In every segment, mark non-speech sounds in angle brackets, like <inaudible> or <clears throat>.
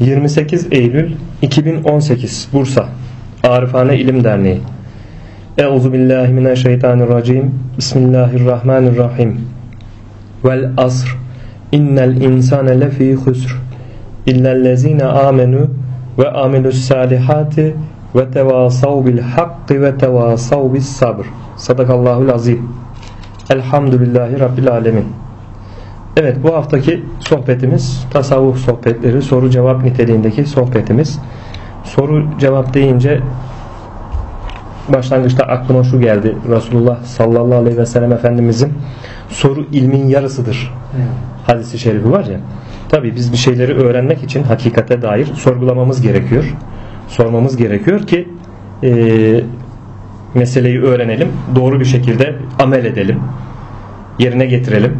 28 Eylül 2018 Bursa Arifane İlim Derneği. Euzu billahi mineşşeytanirracim. Bismillahirrahmanirrahim. Vel asr. İnnel insane lefî husr. İllellezine amenu ve amilus salihati ve tevasav bil hakkı ve tevasav bis sabr. Sadakallahul azim. Elhamdülillahi Rabbil alemin Evet bu haftaki sohbetimiz tasavvuf sohbetleri soru cevap niteliğindeki sohbetimiz. Soru cevap deyince başlangıçta aklıma şu geldi. Resulullah sallallahu aleyhi ve sellem Efendimizin soru ilmin yarısıdır hadisi şerifi var ya. Tabi biz bir şeyleri öğrenmek için hakikate dair sorgulamamız gerekiyor. Sormamız gerekiyor ki e, meseleyi öğrenelim. Doğru bir şekilde amel edelim. Yerine getirelim.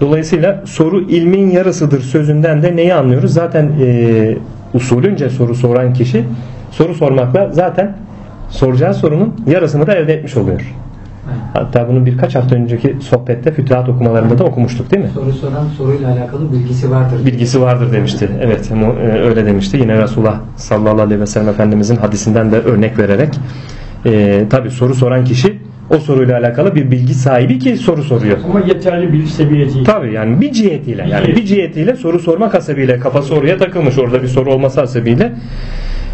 Dolayısıyla soru ilmin yarısıdır sözünden de neyi anlıyoruz? Zaten e, usulünce soru soran kişi soru sormakla zaten soracağı sorunun yarısını da elde etmiş oluyor. Hatta bunu birkaç hafta önceki sohbette fütühat okumalarında da okumuştuk değil mi? Soru soran soruyla alakalı bilgisi vardır. Bilgisi vardır demişti. Evet e, öyle demişti. Yine Resulullah sallallahu aleyhi ve sellem Efendimizin hadisinden de örnek vererek e, tabi soru soran kişi o soruyla alakalı bir bilgi sahibi ki soru soruyor. Ama yeterli bir seviye değil. Tabii yani bir cihetiyle yani bir cihetiyle soru sormak hasebiyle kafası oraya takılmış orada bir soru olması hasebiyle.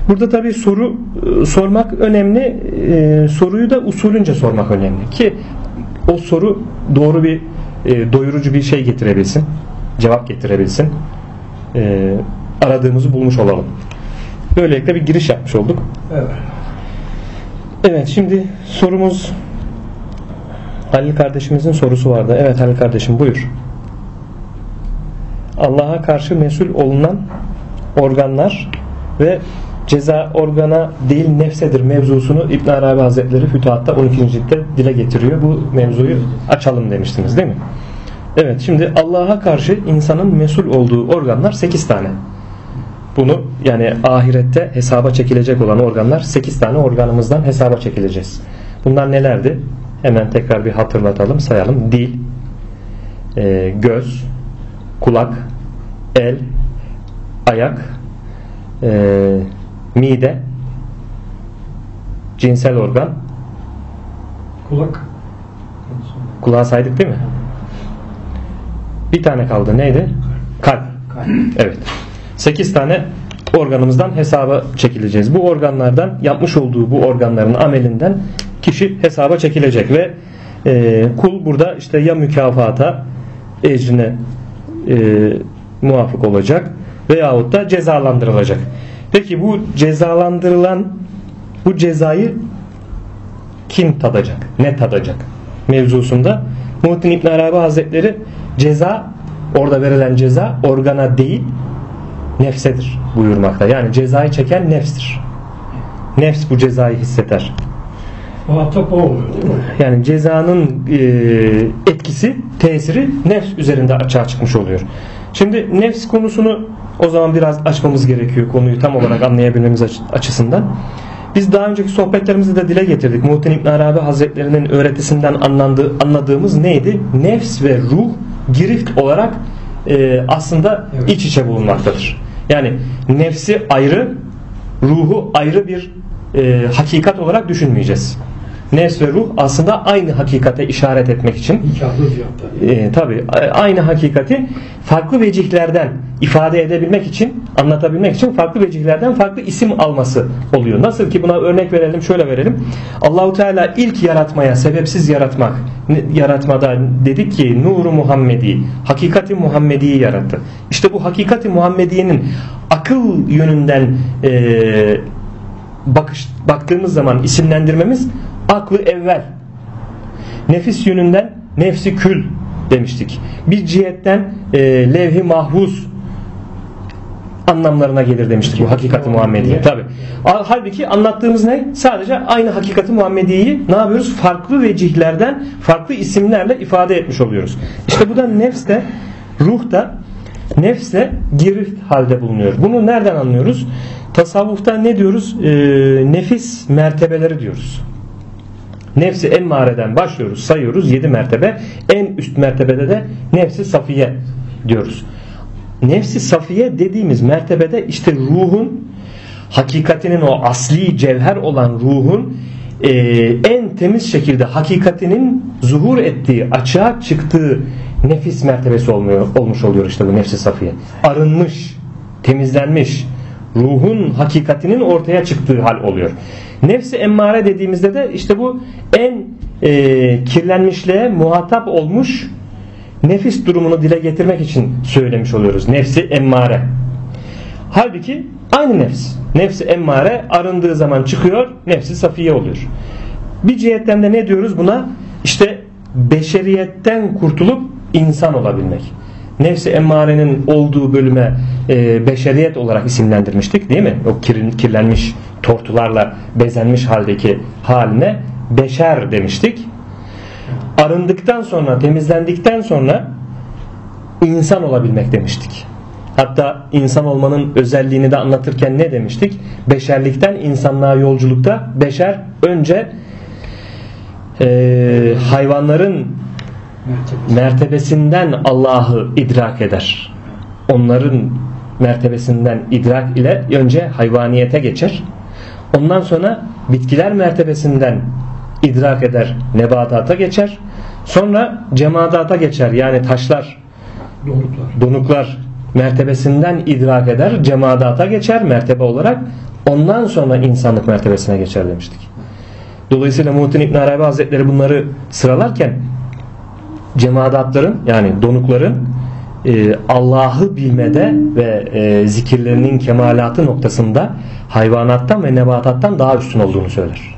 Burada tabii soru e, sormak önemli. E, soruyu da usulünce sormak önemli ki o soru doğru bir e, doyurucu bir şey getirebilsin. Cevap getirebilsin. E, aradığımızı bulmuş olalım. Böylelikle bir giriş yapmış olduk. Evet. Evet şimdi sorumuz Halil kardeşimizin sorusu vardı. Evet Halil kardeşim buyur. Allah'a karşı mesul olunan organlar ve ceza organa değil nefsedir mevzusunu İbn Arabi Hazretleri Fütuhat'ta 12. ciltte dile getiriyor. Bu mevzuyu açalım demiştiniz değil mi? Evet şimdi Allah'a karşı insanın mesul olduğu organlar 8 tane. Bunu yani ahirette hesaba çekilecek olan organlar 8 tane organımızdan hesaba çekileceğiz. Bunlar nelerdi? Hemen tekrar bir hatırlatalım, sayalım. Dil, e, göz, kulak, el, ayak, e, mide, cinsel organ. Kulak. Kulağı saydık değil mi? Bir tane kaldı. Neydi? Kalp. Kalp. Evet. 8 tane organımızdan hesaba çekileceğiz. Bu organlardan yapmış olduğu bu organların amelinden kişi hesaba çekilecek ve e, kul burada işte ya mükafata ecrine e, muvafık olacak veyahut da cezalandırılacak. Peki bu cezalandırılan bu cezayı kim tadacak? Ne tadacak? Mevzusunda Muhittin İbn Arabi Hazretleri ceza orada verilen ceza organa değil nefsedir buyurmakta. Yani cezayı çeken nefstir. Nefs bu cezayı hisseder. Muhatap o oluyor değil mi? Yani cezanın e, etkisi, tesiri nefs üzerinde açığa çıkmış oluyor. Şimdi nefs konusunu o zaman biraz açmamız gerekiyor konuyu tam olarak anlayabilmemiz açısından. Biz daha önceki sohbetlerimizde de dile getirdik. Muhittin İbn Arabi Hazretlerinin öğretisinden anlandığı, anladığımız neydi? Nefs ve ruh girift olarak e, aslında Evet. iç içe bulunmaktadır. Yani nefsi ayrı, ruhu ayrı bir e, hakikat olarak düşünmeyeceğiz. Nefs ve ruh aslında aynı hakikate işaret etmek için e, tabi aynı hakikati farklı vecihlerden ifade edebilmek için anlatabilmek için farklı vecihlerden farklı isim alması oluyor. Nasıl ki buna örnek verelim şöyle verelim. Allahu Teala ilk yaratmaya sebepsiz yaratmak yaratmada dedik ki nuru Muhammedi hakikati Muhammedi'yi yarattı. İşte bu hakikati Muhammediye'nin akıl yönünden e, bakış baktığımız zaman isimlendirmemiz aklı evvel nefis yönünden nefsi kül demiştik. Bir cihetten e, levh-i mahfuz anlamlarına gelir demiştik bu hakikati Muhammediye. Tabi. Halbuki anlattığımız ne? Sadece aynı hakikati Muhammediye'yi ne yapıyoruz? Farklı vecihlerden, farklı isimlerle ifade etmiş oluyoruz. İşte bu da nefs de, ruh da nefse girift halde bulunuyor. Bunu nereden anlıyoruz? Tasavvufta ne diyoruz? E, nefis mertebeleri diyoruz. Nefsi emmareden başlıyoruz sayıyoruz 7 mertebe. En üst mertebede de nefsi safiye diyoruz. nefsi safiye dediğimiz mertebede işte ruhun hakikatinin o asli cevher olan ruhun e, en temiz şekilde hakikatinin zuhur ettiği, açığa çıktığı nefis mertebesi olmuyor, olmuş oluyor işte bu nefsi safiye. Arınmış, temizlenmiş, ruhun hakikatinin ortaya çıktığı hal oluyor. Nefsi emmare dediğimizde de işte bu en e, kirlenmişliğe muhatap olmuş nefis durumunu dile getirmek için söylemiş oluyoruz. Nefsi emmare. Halbuki aynı nefs. Nefsi emmare arındığı zaman çıkıyor, nefsi safiye oluyor. Bir cihetten de ne diyoruz buna? İşte beşeriyetten kurtulup insan olabilmek. Nefsi emmarenin olduğu bölüme e, beşeriyet olarak isimlendirmiştik değil mi? O kir, kirlenmiş tortularla bezenmiş haldeki haline beşer demiştik. Arındıktan sonra, temizlendikten sonra insan olabilmek demiştik. Hatta insan olmanın özelliğini de anlatırken ne demiştik? Beşerlikten insanlığa yolculukta beşer önce e, hayvanların mertebesinden Allah'ı idrak eder. Onların mertebesinden idrak ile önce hayvaniyete geçer. Ondan sonra bitkiler mertebesinden idrak eder, nebatata geçer. Sonra cemadata geçer. Yani taşlar, Donuklar. donuklar mertebesinden idrak eder, cemadata geçer mertebe olarak. Ondan sonra insanlık mertebesine geçer demiştik. Dolayısıyla Muhittin İbn Arabi Hazretleri bunları sıralarken cemadatların yani donukların e, Allah'ı bilmede ve e, zikirlerinin kemalatı noktasında hayvanattan ve nebatattan daha üstün olduğunu söyler.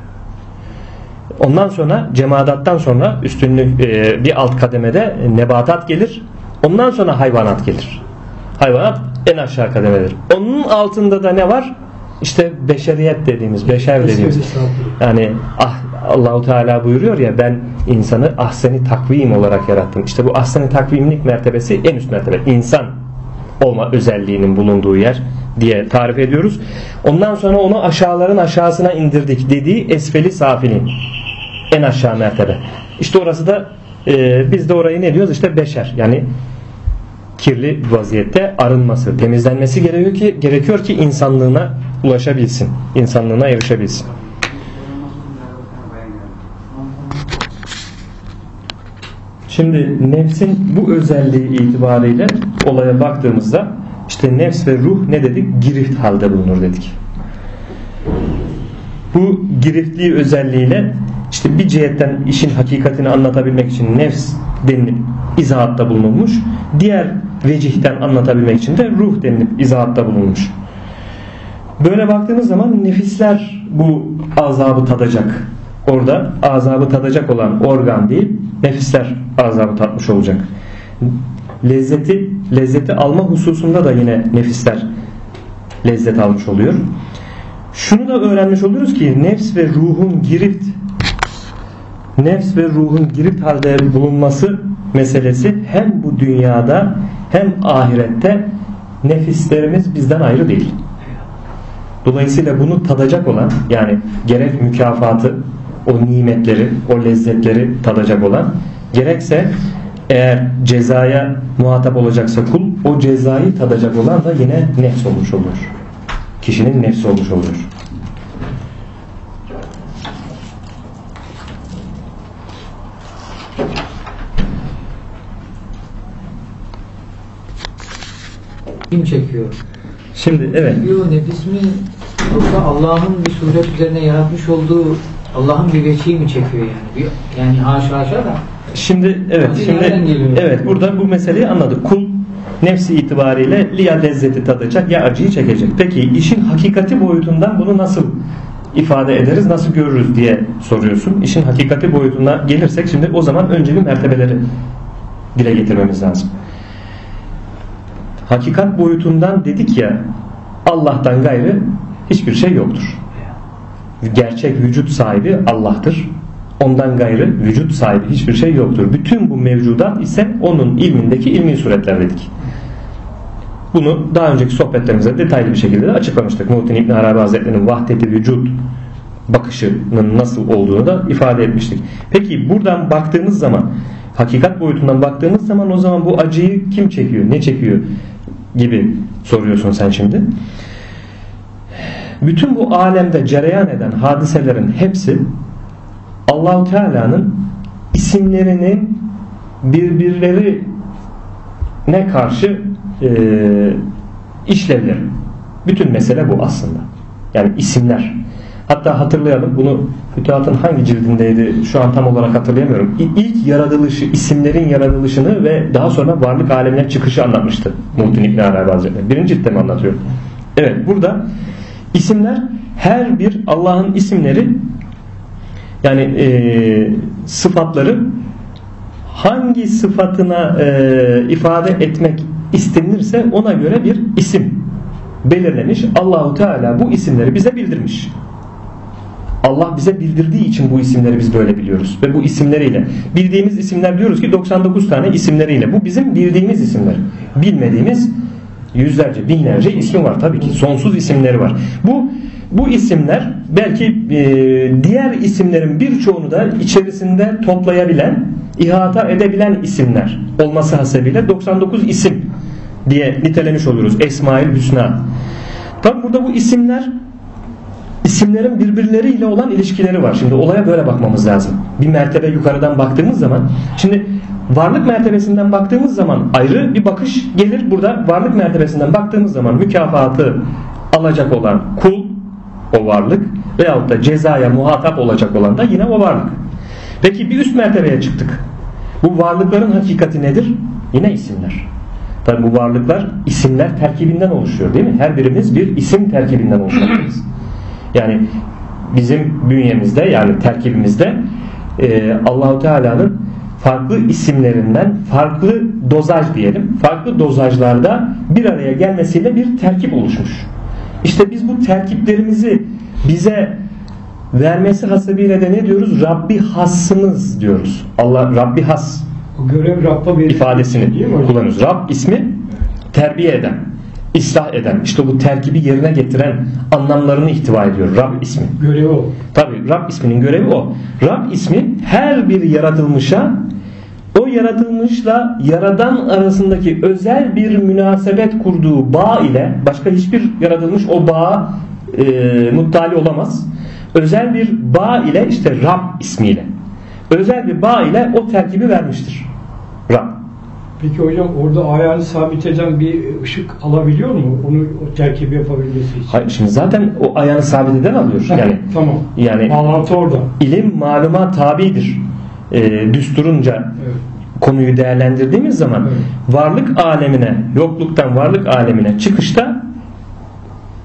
Ondan sonra cemadattan sonra üstünlük e, bir alt kademede nebatat gelir. Ondan sonra hayvanat gelir. Hayvanat en aşağı kademedir. Onun altında da ne var? İşte beşeriyet dediğimiz, beşer dediğimiz. Yani ah Allahu Teala buyuruyor ya ben insanı ahseni takvim olarak yarattım. İşte bu ahseni takvimlik mertebesi en üst mertebe. İnsan olma özelliğinin bulunduğu yer diye tarif ediyoruz. Ondan sonra onu aşağıların aşağısına indirdik dediği esfeli safilin. En aşağı mertebe. İşte orası da e, biz de orayı ne diyoruz? İşte beşer. Yani kirli vaziyette arınması, temizlenmesi gerekiyor ki gerekiyor ki insanlığına ulaşabilsin. insanlığına erişebilsin. Şimdi nefsin bu özelliği itibariyle olaya baktığımızda işte nefs ve ruh ne dedik? Girift halde bulunur dedik. Bu giriftliği özelliğiyle işte bir cihetten işin hakikatini anlatabilmek için nefs denilip izahatta bulunulmuş. Diğer vecihten anlatabilmek için de ruh denilip izahatta bulunmuş. Böyle baktığımız zaman nefisler bu azabı tadacak. Orada azabı tadacak olan organ değil, nefisler azabı tatmış olacak. Lezzeti lezzeti alma hususunda da yine nefisler lezzet almış oluyor. Şunu da öğrenmiş oluyoruz ki nefs ve ruhun girift nefs ve ruhun girift halde bulunması meselesi hem bu dünyada hem ahirette nefislerimiz bizden ayrı değil. Dolayısıyla bunu tadacak olan yani gerek mükafatı o nimetleri, o lezzetleri tadacak olan gerekse eğer cezaya muhatap olacaksa kul o cezayı tadacak olan da yine nefs olmuş olur. Kişinin nefsi olmuş olur. Kim çekiyor? Şimdi evet Çekiyor nefis mi? Yoksa Allah'ın bir suret üzerine yaratmış olduğu Allah'ın bir veçiyi mi çekiyor yani? Bir- yani haşa haşa da. Şimdi evet Hadi şimdi evet burada bu meseleyi anladık. Kul nefsi itibariyle ya lezzeti tadacak ya acıyı çekecek. Peki işin hakikati boyutundan bunu nasıl ifade ederiz, nasıl görürüz diye soruyorsun. İşin hakikati boyutuna gelirsek şimdi o zaman önce bir mertebeleri dile getirmemiz lazım. Hakikat boyutundan dedik ya Allah'tan gayrı hiçbir şey yoktur. Gerçek vücut sahibi Allah'tır. Ondan gayrı vücut sahibi hiçbir şey yoktur. Bütün bu mevcudat ise onun ilmindeki ilmi suretler dedik. Bunu daha önceki sohbetlerimizde detaylı bir şekilde de açıklamıştık. Muhittin İbn Arabi Hazretleri'nin vahdeti vücut bakışının nasıl olduğunu da ifade etmiştik. Peki buradan baktığımız zaman hakikat boyutundan baktığımız zaman o zaman bu acıyı kim çekiyor? Ne çekiyor? gibi soruyorsun sen şimdi. Bütün bu alemde cereyan eden hadiselerin hepsi Allahu Teala'nın isimlerini birbirleri ne karşı e, işlevleri. Bütün mesele bu aslında. Yani isimler. Hatta hatırlayalım bunu Fütuhat'ın hangi cildindeydi şu an tam olarak hatırlayamıyorum. İlk yaratılışı, isimlerin yaratılışını ve daha sonra varlık alemine çıkışı anlatmıştı. Muhittin İbn Arabi Hazretleri. Birinci ciltte mi anlatıyor? Evet burada isimler her bir Allah'ın isimleri yani e, sıfatları hangi sıfatına e, ifade etmek istenirse ona göre bir isim belirlemiş. Allahu Teala bu isimleri bize bildirmiş. Allah bize bildirdiği için bu isimleri biz böyle biliyoruz. Ve bu isimleriyle bildiğimiz isimler diyoruz ki 99 tane isimleriyle. Bu bizim bildiğimiz isimler. Bilmediğimiz yüzlerce, binlerce ismi var tabii ki. Sonsuz isimleri var. Bu bu isimler belki e, diğer isimlerin birçoğunu da içerisinde toplayabilen, ihata edebilen isimler olması hasebiyle 99 isim diye nitelemiş oluyoruz. Esmaül Hüsna. Tabi burada bu isimler isimlerin birbirleriyle olan ilişkileri var. Şimdi olaya böyle bakmamız lazım. Bir mertebe yukarıdan baktığımız zaman şimdi varlık mertebesinden baktığımız zaman ayrı bir bakış gelir. Burada varlık mertebesinden baktığımız zaman mükafatı alacak olan kul o varlık veyahut da cezaya muhatap olacak olan da yine o varlık. Peki bir üst mertebeye çıktık. Bu varlıkların hakikati nedir? Yine isimler. Tabi bu varlıklar isimler terkibinden oluşuyor değil mi? Her birimiz bir isim terkibinden oluşmaktayız. <clears throat> Yani bizim bünyemizde yani terkibimizde e, Allahu Teala'nın farklı isimlerinden farklı dozaj diyelim. Farklı dozajlarda bir araya gelmesiyle bir terkip oluşmuş. İşte biz bu terkiplerimizi bize vermesi hasebiyle de ne diyoruz? Rabbi hassımız diyoruz. Allah Rabbi has O görev Rabb'a ifadesini Değil mi hocam? kullanıyoruz. Rab ismi terbiye eden, ıslah eden, işte bu terkibi yerine getiren anlamlarını ihtiva ediyor. Rab ismi. Görevi o. Tabi Rab isminin görevi o. Rab ismi her bir yaratılmışa o yaratılmışla yaradan arasındaki özel bir münasebet kurduğu bağ ile başka hiçbir yaratılmış o bağa e, muttali olamaz. Özel bir bağ ile işte Rab ismiyle özel bir bağ ile o terkibi vermiştir. Rab. Peki hocam orada ayağını sabit eden bir ışık alabiliyor mu? Onu o terkibi yapabilmesi için. Hayır, şimdi zaten o ayağını sabit eden alıyor. <laughs> Yani tamam. yani Bağlantı orada. ilim maluma tabidir. E, düsturunca Evet. konuyu değerlendirdiğimiz zaman Evet. varlık alemine, yokluktan varlık alemine çıkışta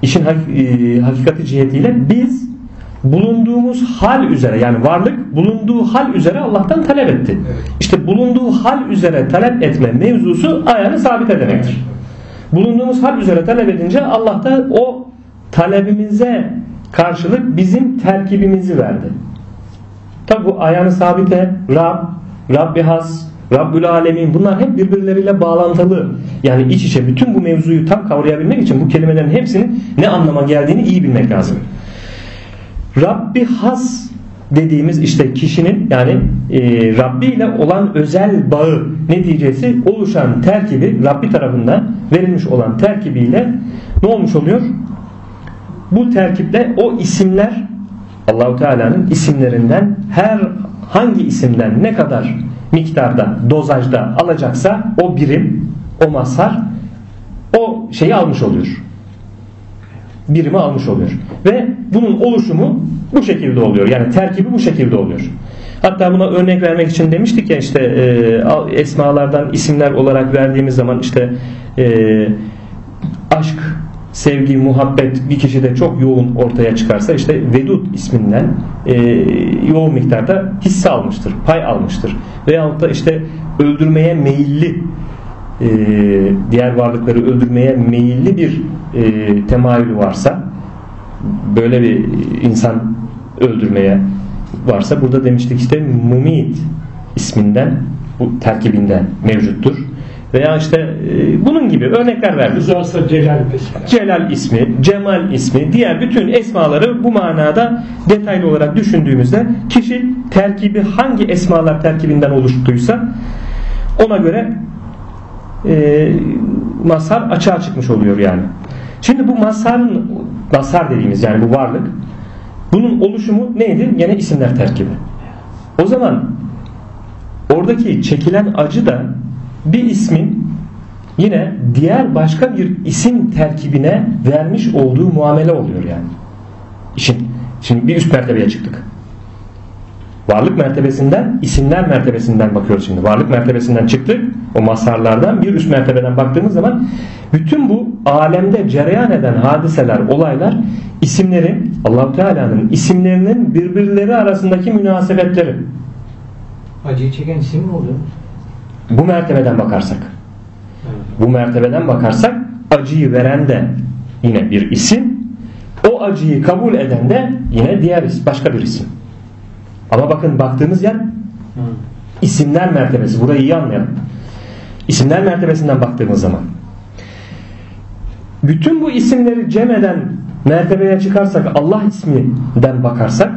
işin hak- e, hakikati cihetiyle biz bulunduğumuz hal üzere yani varlık bulunduğu hal üzere Allah'tan talep etti. Evet. İşte bulunduğu hal üzere talep etme mevzusu ayağını sabit demektir. Bulunduğumuz hal üzere talep edince Allah da o talebimize karşılık bizim terkibimizi verdi. Tabi bu ayağını sabite Rab, Rabbi Has, Rabbül Alemin bunlar hep birbirleriyle bağlantılı. Yani iç içe bütün bu mevzuyu tam kavrayabilmek için bu kelimelerin hepsinin ne anlama geldiğini iyi bilmek lazım. Rabbi Has dediğimiz işte kişinin yani e, Rabbi ile olan özel bağı neticesi oluşan terkibi Rabbi tarafından verilmiş olan terkibiyle ne olmuş oluyor? Bu terkiple o isimler Allahu Teala'nın isimlerinden her hangi isimden ne kadar miktarda, dozajda alacaksa o birim, o mazhar o şeyi almış oluyor. Birimi almış oluyor. Ve bunun oluşumu bu şekilde oluyor. Yani terkibi bu şekilde oluyor. Hatta buna örnek vermek için demiştik ya işte e, esmalardan isimler olarak verdiğimiz zaman işte e, aşk, sevgi, muhabbet bir kişide çok yoğun ortaya çıkarsa işte Vedud isminden e, yoğun miktarda hisse almıştır, pay almıştır. Veyahut da işte öldürmeye meyilli e, diğer varlıkları öldürmeye meyilli bir e, temayülü varsa böyle bir insan öldürmeye varsa burada demiştik işte mumit isminden bu terkibinden mevcuttur. Veya işte e, bunun gibi örnekler verdik. Rızası Celal mesela. Celal ismi, Cemal ismi, diğer bütün esmaları bu manada detaylı olarak düşündüğümüzde kişi terkibi hangi esmalar terkibinden oluştuysa ona göre e, mazhar açığa çıkmış oluyor yani. Şimdi bu mazharın mazhar dediğimiz yani bu varlık bunun oluşumu neydi? Yine isimler terkibi. O zaman oradaki çekilen acı da bir ismin yine diğer başka bir isim terkibine vermiş olduğu muamele oluyor yani. İşin, şimdi bir üst mertebeye çıktık. Varlık mertebesinden, isimler mertebesinden bakıyoruz şimdi. Varlık mertebesinden çıktık. O mazharlardan bir üst mertebeden baktığımız zaman bütün bu alemde cereyan eden hadiseler, olaylar isimlerin, allah Teala'nın isimlerinin birbirleri arasındaki münasebetleri. Acıyı çeken isim mi oluyor? Bu mertebeden bakarsak. Bu mertebeden bakarsak acıyı veren de yine bir isim. O acıyı kabul eden de yine diğer isim, başka bir isim. Ama bakın baktığımız yer isimler mertebesi. Burayı iyi anlayalım. İsimler mertebesinden baktığımız zaman bütün bu isimleri cem eden mertebeye çıkarsak Allah isminden bakarsak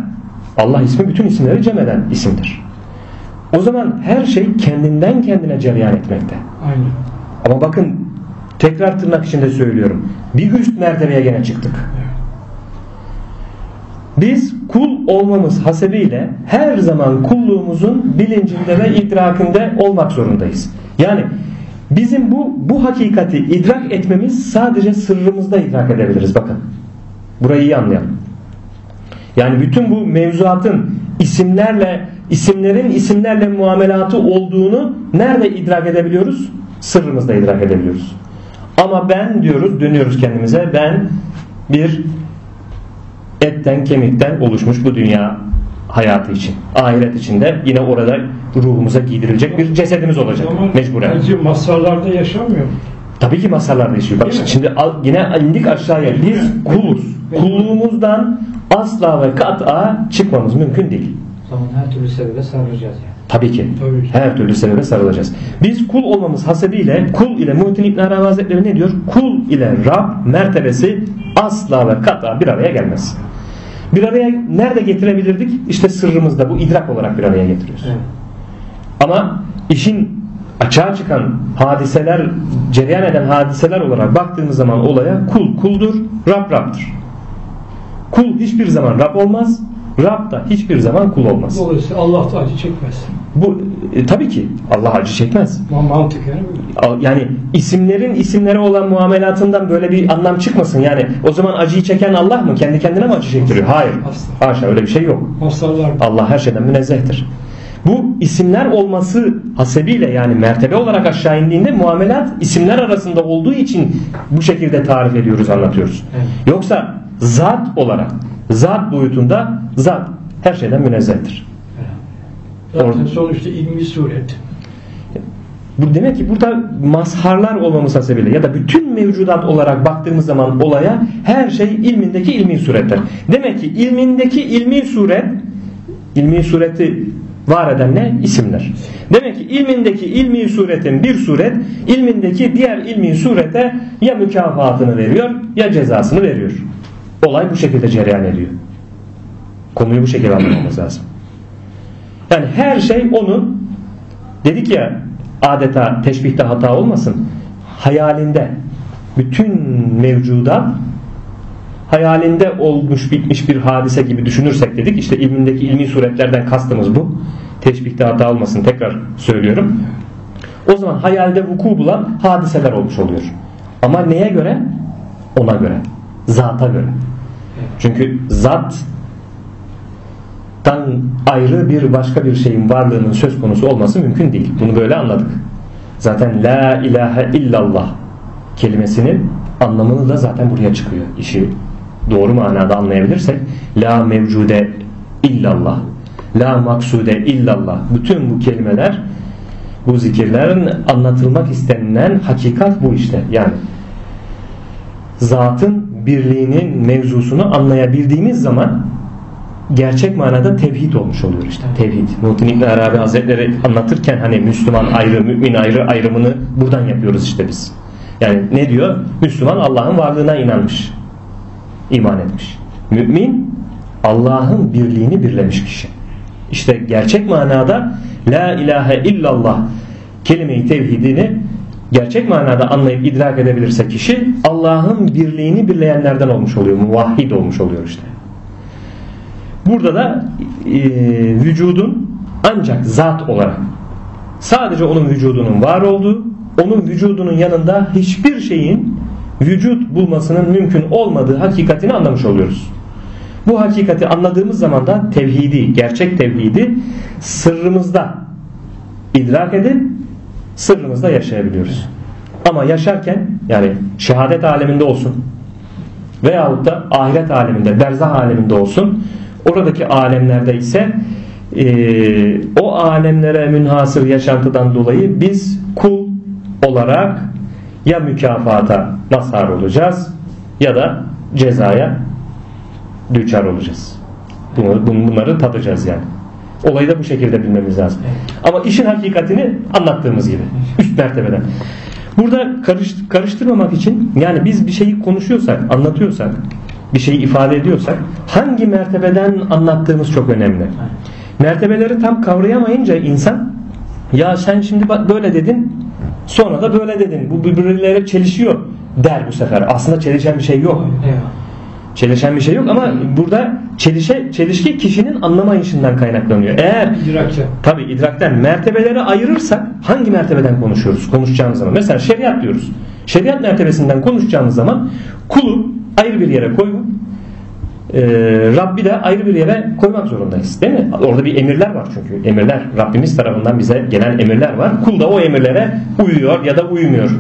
Allah ismi bütün isimleri cem eden isimdir. O zaman her şey kendinden kendine cereyan etmekte. Aynen. Ama bakın tekrar tırnak içinde söylüyorum. Bir üst mertebeye gene çıktık. Biz kul olmamız hasebiyle her zaman kulluğumuzun bilincinde ve idrakinde olmak zorundayız. Yani bizim bu bu hakikati idrak etmemiz sadece sırrımızda idrak edebiliriz bakın. Burayı iyi anlayalım. Yani bütün bu mevzuatın isimlerle isimlerin isimlerle muamelatı olduğunu nerede idrak edebiliyoruz? Sırrımızda idrak edebiliyoruz. Ama ben diyoruz, dönüyoruz kendimize. Ben bir etten kemikten oluşmuş bu dünya hayatı için. Ahiret içinde yine orada ruhumuza giydirilecek bir cesedimiz olacak. Ama Mecburen. Acı masallarda yaşamıyor? Tabii ki masallarda yaşıyor. Bak şimdi al- yine indik aşağıya. Biz kuluz. Kulluğumuzdan asla ve kat'a çıkmamız mümkün değil. O zaman her türlü sebebe sarılacağız yani. Tabii ki. Tabii ki. Her türlü sebebe sarılacağız. Biz kul olmamız hasebiyle kul ile Muhittin İbn Arabi Hazretleri ne diyor? Kul ile Rab mertebesi asla ve kat'a bir araya gelmez. Bir araya nerede getirebilirdik? İşte sırrımızda bu idrak olarak bir araya getiriyoruz. Evet. Ama işin açığa çıkan hadiseler, cereyan eden hadiseler olarak baktığımız zaman olaya kul kuldur, Rab Rab'dır. Kul hiçbir zaman Rab olmaz, Rab da hiçbir zaman kul olmaz. Dolayısıyla Allah da acı çekmez. Bu e, tabii ki Allah acı çekmez. Ma- Mantık yani Yani isimlerin isimlere olan muamelatından böyle bir anlam çıkmasın. Yani o zaman acıyı çeken Allah mı? Kendi kendine mi acı çektiriyor? Hayır. Asla. Haşa öyle bir şey yok. Masallarda. Allah her şeyden münezzehtir. Bu isimler olması hasebiyle yani mertebe olarak aşağı indiğinde muamelat isimler arasında olduğu için bu şekilde tarif ediyoruz, anlatıyoruz. Evet. Yoksa zat olarak, zat boyutunda zat her şeyden münezzehtir. Zaten Orada- sonuçta ilmi suret. Bu demek ki burada mazharlar olmamız hasebiyle ya da bütün mevcudat olarak baktığımız zaman olaya her şey ilmindeki ilmi suretler. Demek ki ilmindeki ilmi suret ilmi sureti var eden ne? İsimler. Demek ki ilmindeki ilmi suretin bir suret ilmindeki diğer ilmi surete ya mükafatını veriyor ya cezasını veriyor. Olay bu şekilde cereyan ediyor. Konuyu bu şekilde anlamamız lazım. Yani her şey onun dedik ya adeta teşbihte hata olmasın. Hayalinde bütün mevcudat hayalinde olmuş bitmiş bir hadise gibi düşünürsek dedik. İşte ilmindeki ilmi suretlerden kastımız bu. Teşbihte hata olmasın tekrar söylüyorum. O zaman hayalde vuku bulan hadiseler olmuş oluyor. Ama neye göre? Ona göre. Zata göre. Çünkü zat tan ayrı bir başka bir şeyin varlığının söz konusu olması mümkün değil. Bunu böyle anladık. Zaten la ilahe illallah kelimesinin anlamını da zaten buraya çıkıyor. İşi doğru manada anlayabilirsek la mevcude illallah la maksude illallah bütün bu kelimeler bu zikirlerin anlatılmak istenilen hakikat bu işte. Yani zatın birliğinin mevzusunu anlayabildiğimiz zaman gerçek manada tevhid olmuş oluyor işte. Tevhid. Muhittin İbn Arabi Hazretleri anlatırken hani Müslüman ayrı, mümin ayrı ayrımını buradan yapıyoruz işte biz. Yani ne diyor? Müslüman Allah'ın varlığına inanmış. iman etmiş. Mümin Allah'ın birliğini birlemiş kişi. İşte gerçek manada La ilahe illallah kelime-i tevhidini gerçek manada anlayıp idrak edebilirse kişi Allah'ın birliğini birleyenlerden olmuş oluyor. Muvahhid olmuş oluyor işte. Burada da e, vücudun ancak zat olarak sadece onun vücudunun var olduğu, onun vücudunun yanında hiçbir şeyin vücut bulmasının mümkün olmadığı hakikatini anlamış oluyoruz. Bu hakikati anladığımız zaman da tevhidi, gerçek tevhidi sırrımızda idrak edip sırrımızda yaşayabiliyoruz. Ama yaşarken yani şehadet aleminde olsun veyahut da ahiret aleminde, berzah aleminde olsun oradaki alemlerde ise e, o alemlere münhasır yaşantıdan dolayı biz kul olarak ya mükafata mazhar olacağız ya da cezaya düçar olacağız. Bunları, bunları tadacağız yani. Olayı da bu şekilde bilmemiz lazım. Ama işin hakikatini anlattığımız gibi. Üst mertebeden. Burada karış, karıştırmamak için yani biz bir şeyi konuşuyorsak, anlatıyorsak, bir şeyi ifade ediyorsak hangi mertebeden anlattığımız çok önemli. Mertebeleri tam kavrayamayınca insan ya sen şimdi bak böyle dedin sonra da böyle dedin. Bu birbirleriyle çelişiyor der bu sefer. Aslında çelişen bir şey yok. Eyvallah. Çelişen bir şey yok ama burada çelişe, çelişki kişinin anlamayışından kaynaklanıyor. Eğer İdrakça. tabi idrakten mertebeleri ayırırsak hangi mertebeden konuşuyoruz konuşacağımız zaman? Mesela şeriat diyoruz. Şeriat mertebesinden konuşacağımız zaman kulu ayrı bir yere koymak e, Rabbi de ayrı bir yere koymak zorundayız değil mi? Orada bir emirler var çünkü. Emirler Rabbimiz tarafından bize gelen emirler var. Kul da o emirlere uyuyor ya da uymuyor.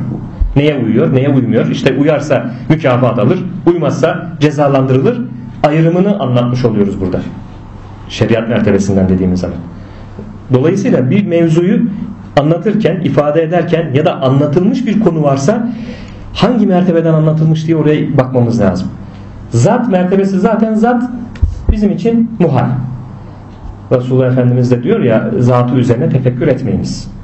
Neye uyuyor, neye uymuyor? İşte uyarsa mükafat alır, uymazsa cezalandırılır. Ayrımını anlatmış oluyoruz burada. Şeriat mertebesinden dediğimiz zaman. Dolayısıyla bir mevzuyu anlatırken, ifade ederken ya da anlatılmış bir konu varsa hangi mertebeden anlatılmış diye oraya bakmamız lazım. Zat mertebesi zaten zat bizim için muhal. Resulullah Efendimiz de diyor ya zatı üzerine tefekkür etmeyiniz.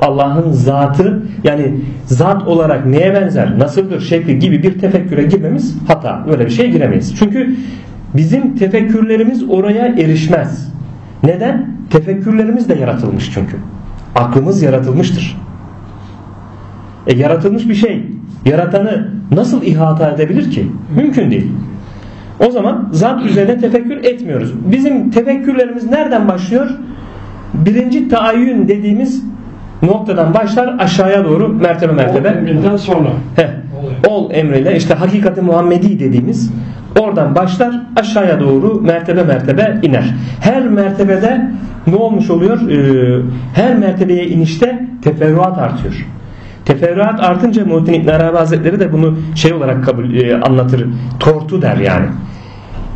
Allah'ın zatı yani zat olarak neye benzer, nasıldır, şekli gibi bir tefekküre girmemiz hata. Öyle bir şeye giremeyiz. Çünkü bizim tefekkürlerimiz oraya erişmez. Neden? Tefekkürlerimiz de yaratılmış çünkü. Aklımız yaratılmıştır. E yaratılmış bir şey yaratanı nasıl ihata edebilir ki? Mümkün değil. O zaman zat üzerine tefekkür etmiyoruz. Bizim tefekkürlerimiz nereden başlıyor? Birinci taayyün dediğimiz noktadan başlar aşağıya doğru mertebe mertebe. O emrinden sonra. Heh, ol emriyle işte hakikati Muhammedi dediğimiz oradan başlar aşağıya doğru mertebe mertebe iner. Her mertebede ne olmuş oluyor? Ee, her mertebeye inişte teferruat artıyor. Teferruat artınca Muhittin İbn Arabi Hazretleri de bunu şey olarak kabul e, anlatır. Tortu der yani.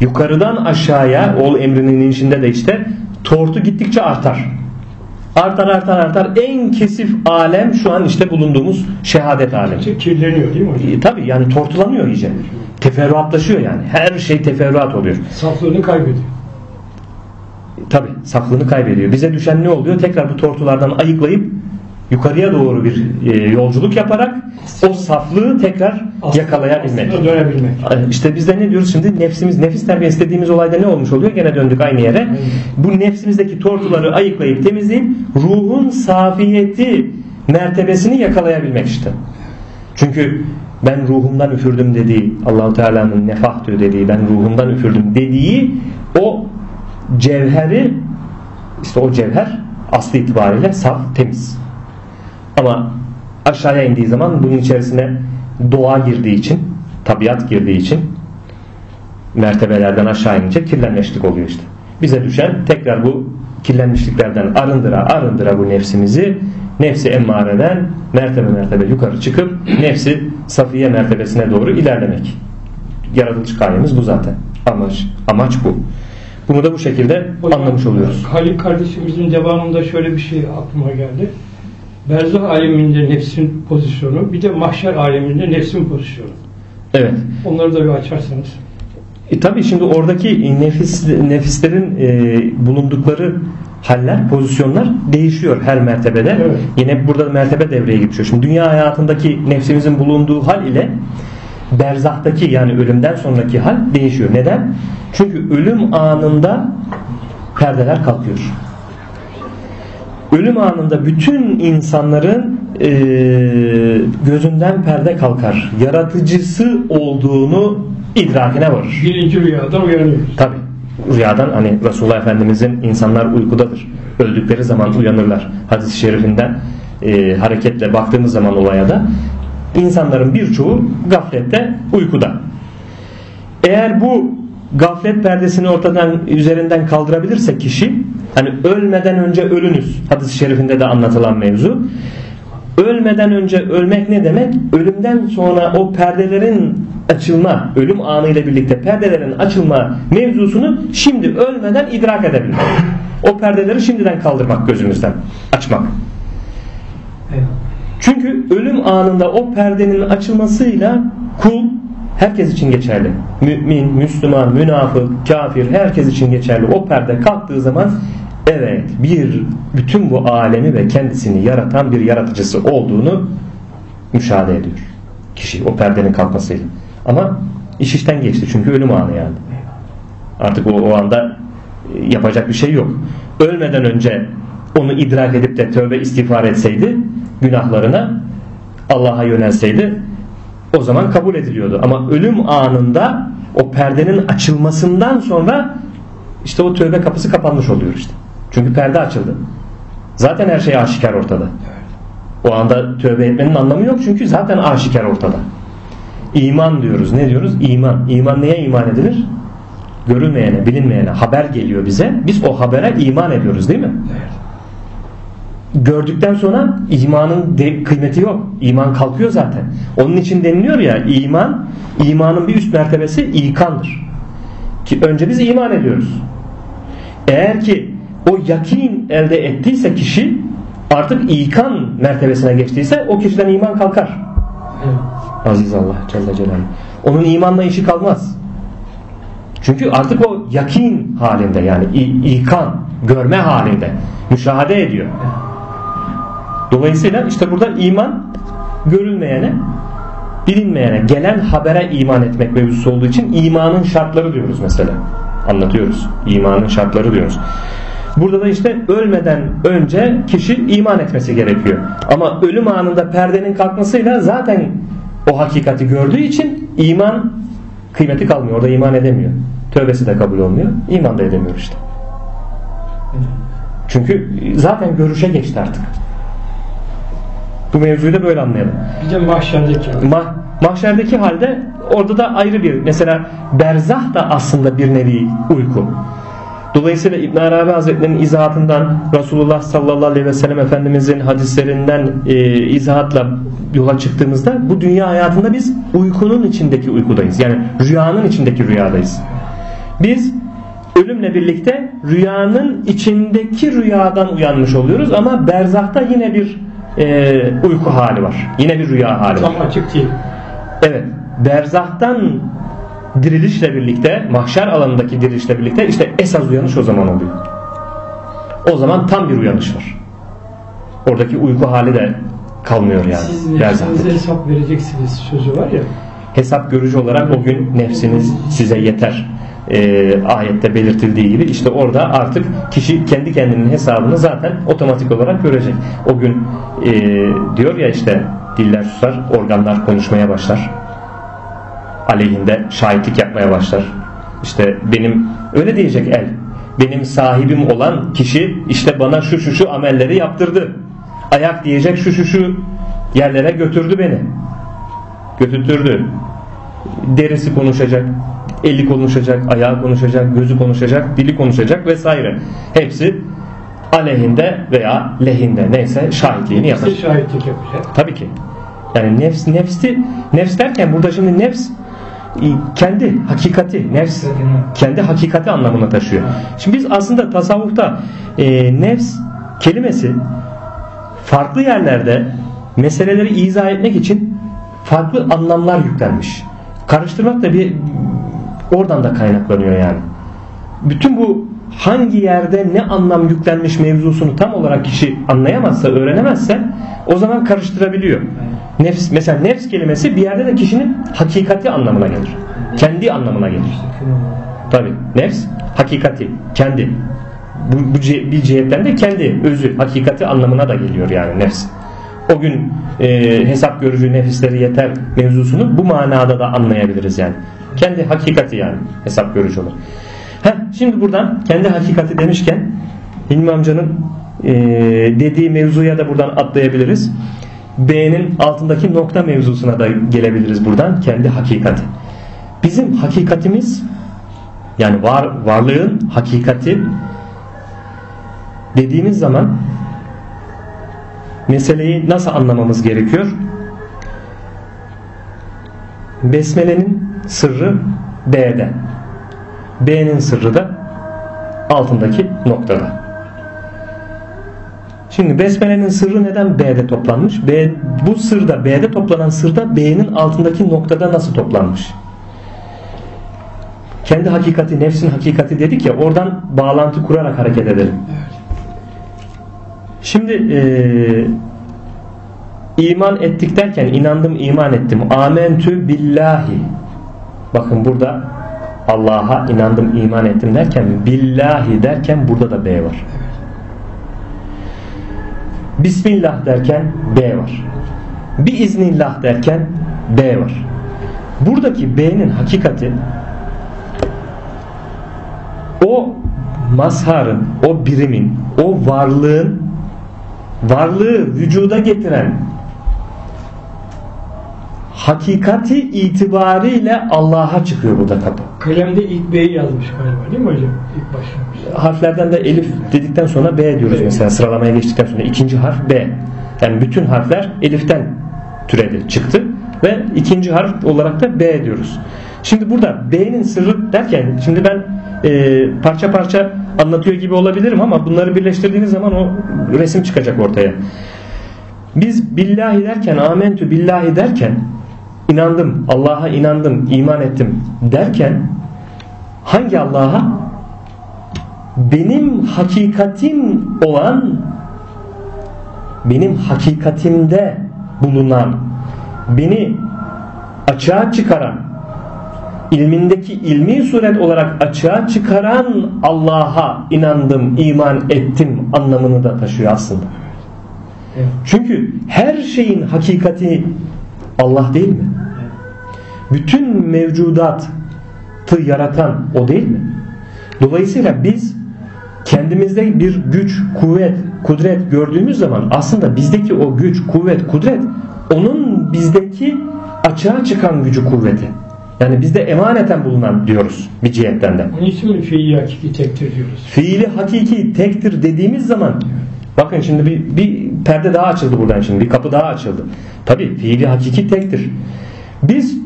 Yukarıdan aşağıya ol emrinin inişinde de işte tortu gittikçe artar. Artar artar artar. En kesif alem şu an işte bulunduğumuz şehadet alemi. Kirleniyor değil mi hocam? E, tabii yani tortulanıyor iyice. Teferruatlaşıyor yani. Her şey teferruat oluyor. Saflığını kaybediyor. Tabi saflığını kaybediyor. Bize düşen ne oluyor? Tekrar bu tortulardan ayıklayıp yukarıya doğru bir e, yolculuk yaparak o saflığı tekrar yakalayabilmek. Aslında dönebilmek. İşte biz de ne diyoruz şimdi? Nefsimiz, nefis terbiyesi dediğimiz olayda ne olmuş oluyor? Gene döndük aynı yere. Bu nefsimizdeki tortuları ayıklayıp temizleyip ruhun safiyeti mertebesini yakalayabilmek işte. Çünkü ben ruhumdan üfürdüm dediği Allahu Teala'nın nefah diyor dediği ben ruhumdan üfürdüm dediği o cevheri işte o cevher aslı itibariyle saf temiz. Ama aşağıya indiği zaman bunun içerisine doğa girdiği için, tabiat girdiği için mertebelerden aşağı inince kirlenmişlik oluyor işte. Bize düşen tekrar bu kirlenmişliklerden arındıra arındıra bu nefsimizi nefsi emmareden mertebe mertebe yukarı çıkıp nefsi safiye mertebesine doğru ilerlemek. Yaratılış gayemiz bu zaten. Amaç, amaç bu. Bunu da bu şekilde Hocam, anlamış oluyoruz. Halil kardeşimizin devamında şöyle bir şey aklıma geldi. Berzah aleminde nefsin pozisyonu, bir de mahşer aleminde nefsin pozisyonu. Evet. Onları da bir açarsanız. E tabii şimdi oradaki nefis nefislerin e, bulundukları haller, pozisyonlar değişiyor her mertebede. Evet. Yine burada mertebe devreye geçiyor. Şimdi dünya hayatındaki nefsimizin bulunduğu hal ile berzahtaki yani ölümden sonraki hal değişiyor. Neden? Çünkü ölüm anında perdeler kalkıyor. Ölüm anında bütün insanların e, gözünden perde kalkar. Yaratıcısı olduğunu idrakine varır. Birinci rüyadan uyanıyoruz. Tabi rüyadan hani Resulullah Efendimizin insanlar uykudadır. Öldükleri zaman uyanırlar. Hadis-i şerifinden e, hareketle baktığımız zaman olaya da insanların birçoğu gaflette uykuda. Eğer bu gaflet perdesini ortadan üzerinden kaldırabilirse kişi hani ölmeden önce ölünüz hadis-i şerifinde de anlatılan mevzu ölmeden önce ölmek ne demek? Ölümden sonra o perdelerin açılma, ölüm anı ile birlikte perdelerin açılma mevzusunu şimdi ölmeden idrak edebilmek. O perdeleri şimdiden kaldırmak gözümüzden, açmak. Çünkü ölüm anında o perdenin açılmasıyla kul herkes için geçerli. Mümin, Müslüman, münafık, kafir herkes için geçerli. O perde kalktığı zaman evet bir bütün bu alemi ve kendisini yaratan bir yaratıcısı olduğunu müşahede ediyor. Kişi o perdenin kalkmasıyla. Ama iş işten geçti çünkü ölüm anı yani. Artık o, o anda e, yapacak bir şey yok. Ölmeden önce onu idrak edip de tövbe istiğfar etseydi günahlarına Allah'a yönelseydi o zaman kabul ediliyordu. Ama ölüm anında o perdenin açılmasından sonra işte o tövbe kapısı kapanmış oluyor işte. Çünkü perde açıldı. Zaten her şey aşikar ortada. O anda tövbe etmenin anlamı yok çünkü zaten aşikar ortada. İman diyoruz. Ne diyoruz? İman. İman neye iman edilir? Görülmeyene, bilinmeyene haber geliyor bize. Biz o habere iman ediyoruz değil mi? Gördükten sonra imanın kıymeti yok. İman kalkıyor zaten. Onun için deniliyor ya iman, imanın bir üst mertebesi ikandır. Ki önce biz iman ediyoruz. Eğer ki o yakin elde ettiyse kişi artık ikan mertebesine geçtiyse o kişiden iman kalkar. Aziz Allah Celle Celaluhu. Onun imanla işi kalmaz. Çünkü artık o yakin halinde yani ikan, görme halinde müşahede ediyor. Dolayısıyla işte burada iman görülmeyene, bilinmeyene, gelen habere iman etmek mevzusu olduğu için imanın şartları diyoruz mesela. Anlatıyoruz. İmanın şartları diyoruz. Burada da işte ölmeden önce kişi iman etmesi gerekiyor. Ama ölüm anında perdenin kalkmasıyla zaten o hakikati gördüğü için iman kıymeti kalmıyor. Orada iman edemiyor. Tövbesi de kabul olmuyor. İman da edemiyor işte. Çünkü zaten görüşe geçti artık. Bu mevzuyu da böyle anlayalım. Bir de mahşerdeki. Ma mahşerdeki halde orada da ayrı bir mesela berzah da aslında bir nevi uyku. Dolayısıyla İbn Arabi Hazretleri'nin izahatından Resulullah sallallahu aleyhi ve sellem Efendimizin hadislerinden e, izahatla yola çıktığımızda bu dünya hayatında biz uykunun içindeki uykudayız. Yani rüyanın içindeki rüyadayız. Biz ölümle birlikte rüyanın içindeki rüyadan uyanmış oluyoruz ama berzahta yine bir e, uyku hali var. Yine bir rüya hali var. Tam açık değil. Evet. Berzahtan dirilişle birlikte, mahşer alanındaki dirilişle birlikte işte esas uyanış o zaman oluyor. O zaman tam bir uyanış var. Oradaki uyku hali de kalmıyor yani. Siz nefsinize hesap vereceksiniz sözü var ya. Hesap görücü olarak o gün nefsiniz size yeter. Ee, ayette belirtildiği gibi işte orada artık kişi kendi kendinin hesabını zaten otomatik olarak görecek. O gün e, diyor ya işte diller susar, organlar konuşmaya başlar. Aleyhinde şahitlik yapmaya başlar. İşte benim öyle diyecek el. Benim sahibim olan kişi işte bana şu şu şu amelleri yaptırdı. Ayak diyecek şu şu şu yerlere götürdü beni. Götürttürdü derisi konuşacak, eli konuşacak, ayağı konuşacak, gözü konuşacak, dili konuşacak vesaire. Hepsi aleyhinde veya lehinde neyse şahitliğini yapar. Size şahitlik yapacak. Tabii ki. Yani nefs nefsi nefs derken burada şimdi nefs kendi hakikati nefs kendi hakikati anlamına taşıyor. Şimdi biz aslında tasavvufta e, nefs kelimesi farklı yerlerde meseleleri izah etmek için farklı anlamlar yüklenmiş. Karıştırmak da bir oradan da kaynaklanıyor yani. Bütün bu hangi yerde ne anlam yüklenmiş mevzusunu tam olarak kişi anlayamazsa, öğrenemezse o zaman karıştırabiliyor. Nefs mesela nefs kelimesi bir yerde de kişinin hakikati anlamına gelir. Kendi anlamına gelir. Tabi nefs hakikati, kendi. Bu, bu bir cihetten de kendi özü, hakikati anlamına da geliyor yani nefs. o gün e, hesap görücü nefisleri yeter mevzusunu bu manada da anlayabiliriz yani. Kendi hakikati yani hesap görücü olur. Heh, şimdi buradan kendi hakikati demişken Hilmi amcanın e, dediği mevzuya da buradan atlayabiliriz. B'nin altındaki nokta mevzusuna da gelebiliriz buradan kendi hakikati. Bizim hakikatimiz yani var varlığın hakikati dediğimiz zaman meseleyi nasıl anlamamız gerekiyor? Besmele'nin sırrı B'de. B'nin sırrı da altındaki noktada. Şimdi Besmele'nin sırrı neden B'de toplanmış? B, bu sırda B'de toplanan sırda B'nin altındaki noktada nasıl toplanmış? Kendi hakikati, nefsin hakikati dedik ya oradan bağlantı kurarak hareket edelim. Şimdi e, iman ettik derken inandım iman ettim. Amentü billahi. Bakın burada Allah'a inandım iman ettim derken billahi derken burada da B var. Bismillah derken B var. Bir iznillah derken B var. Buradaki B'nin hakikati o mazharın, o birimin, o varlığın varlığı vücuda getiren hakikati itibariyle Allah'a çıkıyor burada kapı. Kalemde ilk B'yi yazmış galiba değil mi hocam? İlk başlamış. Harflerden de elif dedikten sonra B diyoruz mesela sıralamaya geçtikten sonra ikinci harf B. Yani bütün harfler eliften türedi çıktı ve ikinci harf olarak da B diyoruz. Şimdi burada B'nin sırrı derken şimdi ben e, parça parça anlatıyor gibi olabilirim ama bunları birleştirdiğiniz zaman o resim çıkacak ortaya. Biz billahi derken amentü billahi derken inandım Allah'a inandım iman ettim derken hangi Allah'a benim hakikatim olan benim hakikatimde bulunan beni açığa çıkaran ilmindeki ilmi suret olarak açığa çıkaran Allah'a inandım, iman ettim anlamını da taşıyor aslında. Evet. Çünkü her şeyin hakikati Allah değil mi? Bütün mevcudatı yaratan o değil mi? Dolayısıyla biz kendimizde bir güç, kuvvet, kudret gördüğümüz zaman aslında bizdeki o güç, kuvvet, kudret onun bizdeki açığa çıkan gücü, kuvveti. Yani bizde emaneten bulunan diyoruz bir cihetten de. Onun için mi fiili hakiki tektir diyoruz? Fiili hakiki tektir dediğimiz zaman bakın şimdi bir, bir perde daha açıldı buradan şimdi bir kapı daha açıldı. Tabi fiili hakiki tektir. Biz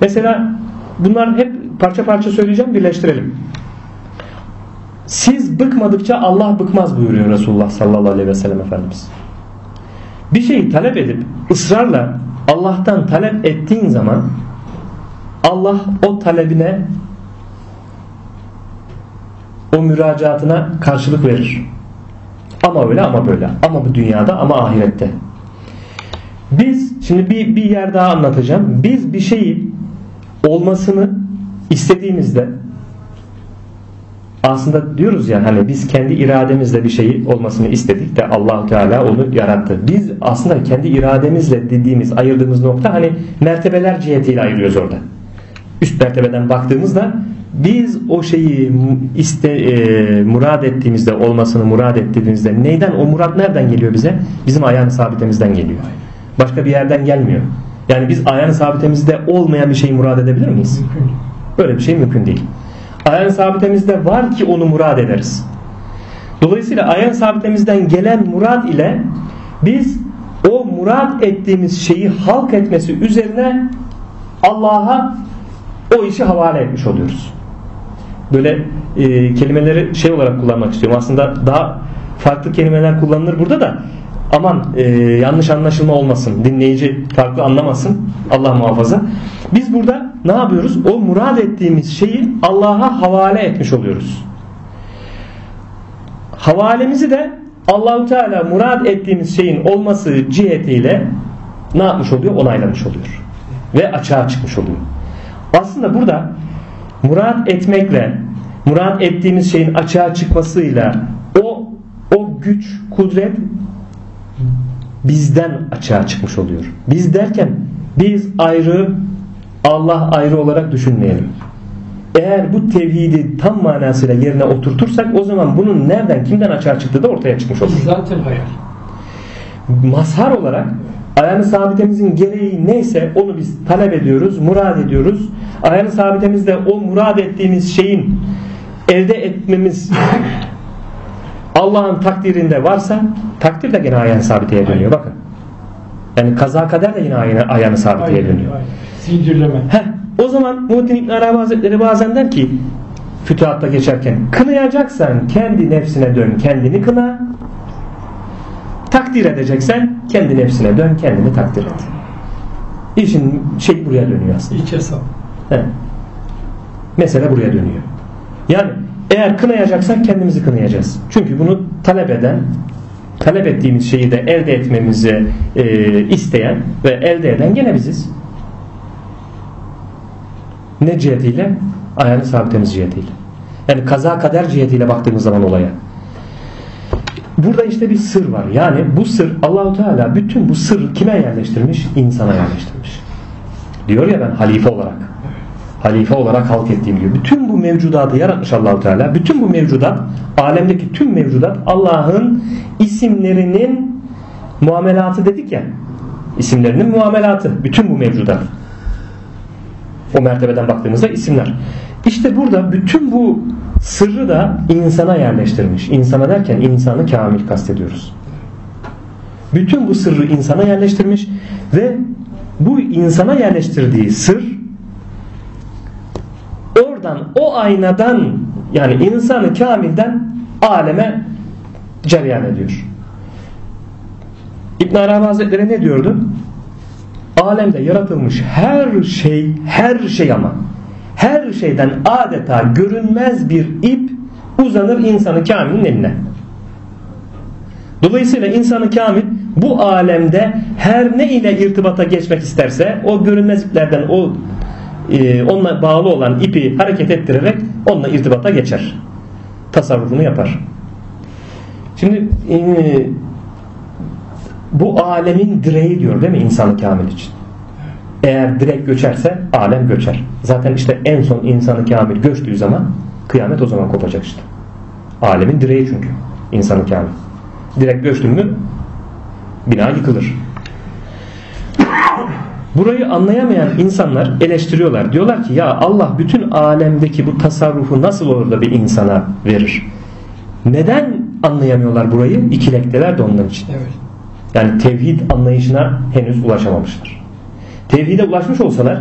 mesela bunlar hep parça parça söyleyeceğim birleştirelim. Siz bıkmadıkça Allah bıkmaz buyuruyor Resulullah sallallahu aleyhi ve sellem Efendimiz. Bir şeyi talep edip ısrarla Allah'tan talep ettiğin zaman Allah o talebine o müracaatına karşılık verir. Ama öyle ama böyle. Ama bu dünyada ama ahirette. Biz şimdi bir, bir yer daha anlatacağım. Biz bir şeyi olmasını istediğimizde aslında diyoruz ya hani biz kendi irademizle bir şeyi olmasını istedik de allah Teala onu yarattı. Biz aslında kendi irademizle dediğimiz ayırdığımız nokta hani mertebeler cihetiyle ayırıyoruz orada. Üst mertebeden baktığımızda biz o şeyi iste e, murad ettiğimizde olmasını murad ettiğimizde neyden o murat nereden geliyor bize? Bizim ayağın sabitemizden geliyor. Başka bir yerden gelmiyor. Yani biz ayağın sabitemizde olmayan bir şeyi murad edebilir miyiz? Böyle bir şey mümkün değil. Ayağın sabitemizde var ki onu murad ederiz. Dolayısıyla ayağın sabitemizden gelen murad ile biz o murad ettiğimiz şeyi halk etmesi üzerine Allah'a o işi havale etmiş oluyoruz. Böyle e, kelimeleri şey olarak kullanmak istiyorum. Aslında daha farklı kelimeler kullanılır burada da aman e, yanlış anlaşılma olmasın. Dinleyici farklı anlamasın. Allah muhafaza. Biz burada ne yapıyoruz? O murad ettiğimiz şeyi Allah'a havale etmiş oluyoruz. Havalemizi de Allahu Teala murad ettiğimiz şeyin olması cihetiyle ne yapmış oluyor? Onaylamış oluyor. Ve açığa çıkmış oluyor. Aslında burada murad etmekle murad ettiğimiz şeyin açığa çıkmasıyla o o güç, kudret bizden açığa çıkmış oluyor. Biz derken biz ayrı Allah ayrı olarak düşünmeyelim. Eğer bu tevhidi tam manasıyla yerine oturtursak o zaman bunun nereden kimden açığa çıktığı da ortaya çıkmış olur. Zaten hayal. Mazhar olarak ayağını sabitemizin gereği neyse onu biz talep ediyoruz, murad ediyoruz. Ayağını sabitemizde o murad ettiğimiz şeyin elde etmemiz Allah'ın takdirinde varsa takdir de gene ayağını sabiteye dönüyor bakın. Yani kaza kader de yine ayağını, ayağını sabiteye dönüyor. Zincirleme. Heh, o zaman Muhittin İbn Arabi Hazretleri bazen der ki fütuhatta geçerken kınayacaksan kendi nefsine dön kendini kına takdir edeceksen kendi nefsine dön kendini takdir et. İşin şey buraya dönüyor aslında. İç hesap. He. Mesele buraya dönüyor. Yani eğer kınayacaksak kendimizi kınayacağız. Çünkü bunu talep eden, talep ettiğimiz şeyi de elde etmemizi e, isteyen ve elde eden gene biziz. Ne cihetiyle? Ayağını sabitemiz cihetiyle. Yani kaza kader cihetiyle baktığımız zaman olaya. Burada işte bir sır var. Yani bu sır Allahu Teala bütün bu sırrı kime yerleştirmiş? İnsana yerleştirmiş. Diyor ya ben halife olarak halife olarak halk ettiğim diyor. Bütün bu mevcudatı yaratmış Allahu Teala. Bütün bu mevcudat, alemdeki tüm mevcudat Allah'ın isimlerinin muamelatı dedik ya. İsimlerinin muamelatı. Bütün bu mevcudat. O mertebeden baktığımızda isimler. İşte burada bütün bu sırrı da insana yerleştirmiş. İnsana derken insanı kamil kastediyoruz. Bütün bu sırrı insana yerleştirmiş ve bu insana yerleştirdiği sır oradan o aynadan yani insanı kamilden aleme cereyan ediyor. İbn Arabi Hazretleri ne diyordu? Alemde yaratılmış her şey, her şey ama her şeyden adeta görünmez bir ip uzanır insanı kamilin eline. Dolayısıyla insanı kamil bu alemde her ne ile irtibata geçmek isterse o görünmez iplerden o e, onunla bağlı olan ipi hareket ettirerek onunla irtibata geçer. Tasarrufunu yapar. Şimdi e, bu alemin direği diyor değil mi insanı kamil için? Eğer direk göçerse alem göçer. Zaten işte en son insanı kamil göçtüğü zaman kıyamet o zaman kopacak işte. Alemin direği çünkü insanı kamil. Direkt göçtü mü bina yıkılır. <coughs> Burayı anlayamayan insanlar eleştiriyorlar. Diyorlar ki ya Allah bütün alemdeki bu tasarrufu nasıl olur da bir insana verir? Neden anlayamıyorlar burayı? İkilekteler de ondan için. Evet. Yani tevhid anlayışına henüz ulaşamamışlar. Tevhide ulaşmış olsalar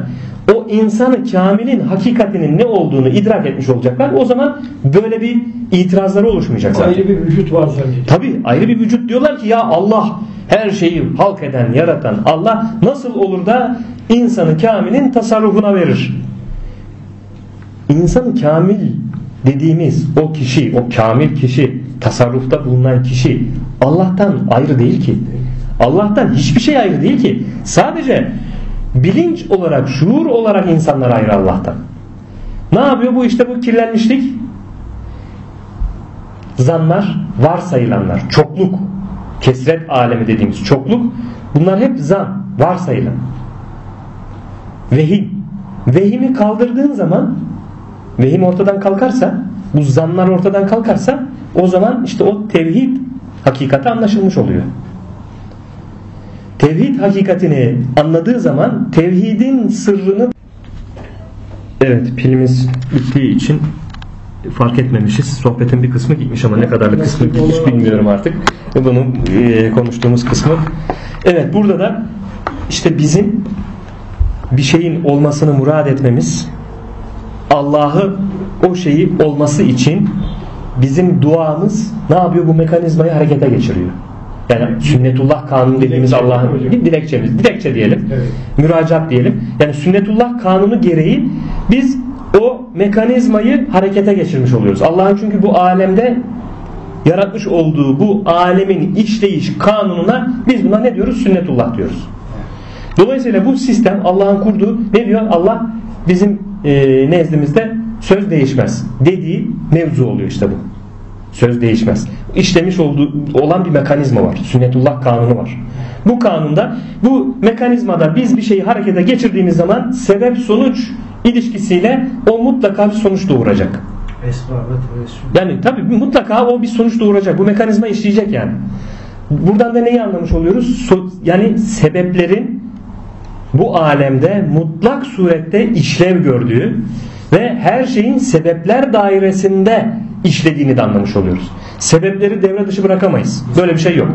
o insanı kamilin hakikatinin ne olduğunu idrak etmiş olacaklar. O zaman böyle bir itirazları oluşmayacak zaten. Ayrı bir vücut var zannediyor. Tabi ayrı bir vücut diyorlar ki ya Allah her şeyi halk eden, yaratan Allah nasıl olur da insanı kamilin tasarrufuna verir? İnsanı kamil dediğimiz o kişi, o kamil kişi, tasarrufta bulunan kişi Allah'tan ayrı değil ki. Allah'tan hiçbir şey ayrı değil ki. Sadece bilinç olarak, şuur olarak insanlar ayrı Allah'tan. Ne yapıyor bu işte bu kirlenmişlik? Zanlar, varsayılanlar, çokluk, kesret alemi dediğimiz çokluk bunlar hep zan, varsayılan. Vehim. Vehimi kaldırdığın zaman vehim ortadan kalkarsa bu zanlar ortadan kalkarsa o zaman işte o tevhid hakikati anlaşılmış oluyor. Tevhid hakikatini anladığı zaman tevhidin sırrını Evet pilimiz bittiği için fark etmemişiz. Sohbetin bir kısmı gitmiş ama ne kadarlık kısmı gitmiş bilmiyorum artık. Bunu e, konuştuğumuz kısmı. Evet burada da işte bizim bir şeyin olmasını murad etmemiz Allah'ı o şeyi olması için bizim duamız ne yapıyor? Bu mekanizmayı harekete geçiriyor. Yani sünnetullah kanunu dediğimiz Allah'ın bir dilekçemiz. Dilekçe diyelim. Evet. Müracaat diyelim. Yani sünnetullah kanunu gereği biz o mekanizmayı harekete geçirmiş oluyoruz. Allah'ın çünkü bu alemde yaratmış olduğu bu alemin işleyiş kanununa biz buna ne diyoruz? Sünnetullah diyoruz. Dolayısıyla bu sistem Allah'ın kurduğu ne diyor? Allah bizim e, nezdimizde söz değişmez dediği mevzu oluyor işte bu. Söz değişmez. İşlemiş olduğu olan bir mekanizma var. Sünnetullah kanunu var. Bu kanunda bu mekanizmada biz bir şeyi harekete geçirdiğimiz zaman sebep sonuç ilişkisiyle o mutlaka bir sonuç doğuracak. Yani tabii mutlaka o bir sonuç doğuracak. Bu mekanizma işleyecek yani. Buradan da neyi anlamış oluyoruz? So- yani sebeplerin bu alemde mutlak surette işlev gördüğü ve her şeyin sebepler dairesinde işlediğini de anlamış oluyoruz. Sebepleri devre dışı bırakamayız. Böyle bir şey yok.